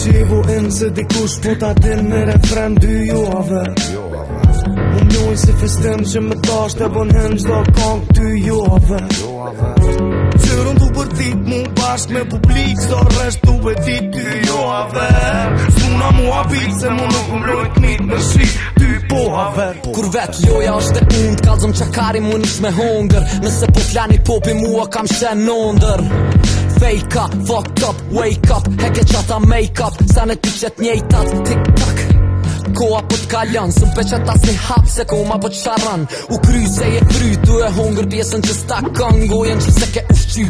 që i buen se dikush Po ta din me refren dy juave jo, a vet Më njoj si festim që më tash të bon hen Gjdo kong ty ju jo, a vet Qërën të bërtit mu bashk me publik so resht të bëtit ty ju a mu a se mu nuk më lojt mit në shi Kur vet loja është e und, kalzëm qakari mu me hunger Nëse po t'lani popi mua kam shenë ndër Fake up, fucked up, wake up Heke qata make up Sa në ty qëtë njëjtat Tik tak Koa po t'kallon, së që ta si hap se koma po t'sharon U kry se je kry, tu e hungr pjesën që sta kongojen që se ke ushqy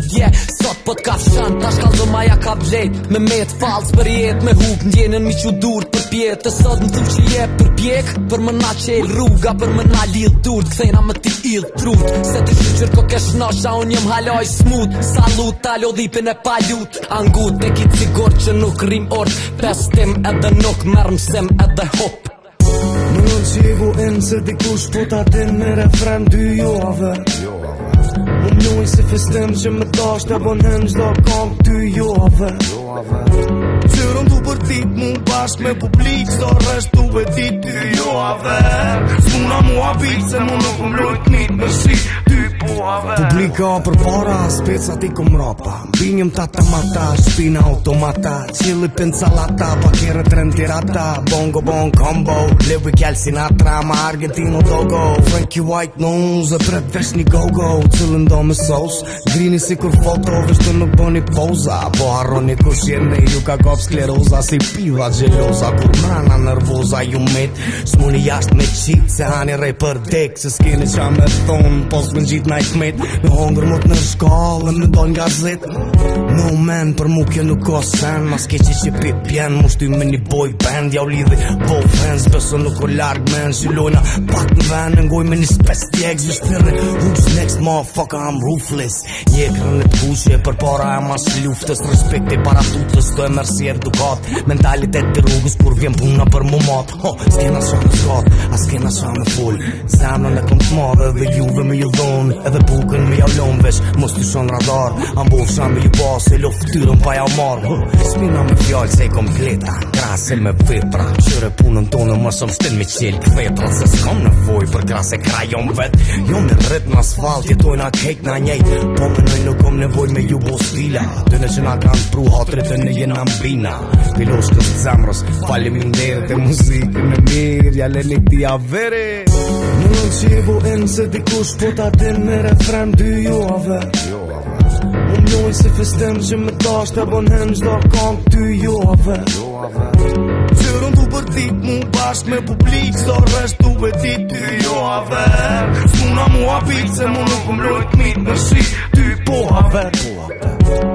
sot po t'ka fshan, ta shkall dhe maja ka blejt Me met falc për jet, me huk ndjenin mi që dur për pjet Të sot në t'u që je për pjek, për më na qel rruga, për më na lill dur Kthejna më ti ill trut, se ti shqyqyr ko po kesh nosha, unë jem haloj smut Salut, talo e palut, angut, e ki cigor që nuk rim ort Pestim edhe nuk mërmësim edhe hu hop Në në që e se Po ta din në refren dy jove jo, jo. Më në njoj se festim që më tash Të bon hen qdo kam dy jove jo, Qërën të për tit mu bashk me publik Sdo resht të për ty dy jove mu a se mu nuk më lojt një të ty puave Publika për para, speca ti kom ropa Binjëm tata mata, shpina automata Qili pen salata, pakere trend tirata Bongo bon combo, levi kjall si na trama Argentino dogo, Frankie White në unze Prep vesh një go-go, qëllën do me sos Grini si kur foto, vesh të nuk boni poza Po harroni kush jene, ju ka skleroza Si piva gjelosa, kur mrana nërvo Cause I you met Smuni jasht me qit Se hanin rej për dek Se s'kene qa me thon Pos më gjit na i smit Në hongër mot në shkallë Në dojnë do nga No man Për mu kjo nuk o sen Mas ke që qi pi pjen Mu shtu me një boy band Ja u lidhe Bo fans Beso nuk o larg men Shiloj pak në ven Në ngoj me një spes tjek Zisht Who's next Motherfucker I'm ruthless Je kërën e të Për para e mas luftës Respekt e para tutës Do e mersier dukat Mentalitet të rrugës Kur vjen puna për mu shkat Ho, s'kena sa në shkat, a s'kena sa në full Zemra në këmë të madhe dhe juve me ju dhon Edhe bukën me jallon vesh, mos t'u shon radar Ambo shem me ju pas, e lo fëtyrën pa ja marrë Spina me fjallë se i kom kleta, krase me vetra Qëre punën tonë më sëm stin me qelë kvetra Se në nevoj për krase krajon vet Jom në rrit në asfalt, jetoj në kejt në njejt Po më nëj nuk kom nevoj me ju bo stila Dyne që nga kanë pru hatrit dhe në jenë ambina Pilosh të zemrës, falim i të muzikë në mirë Jale një ti avere Në në qivu e nëse dikush po ta din me refrem dy juave Unë njoj se festem që tash të bonhen gjdo kong ty juave është me publik Zorë është tu beti ty jo haver Së muna mua pitë se mu nuk më mitë në shi Ty po haver Po haver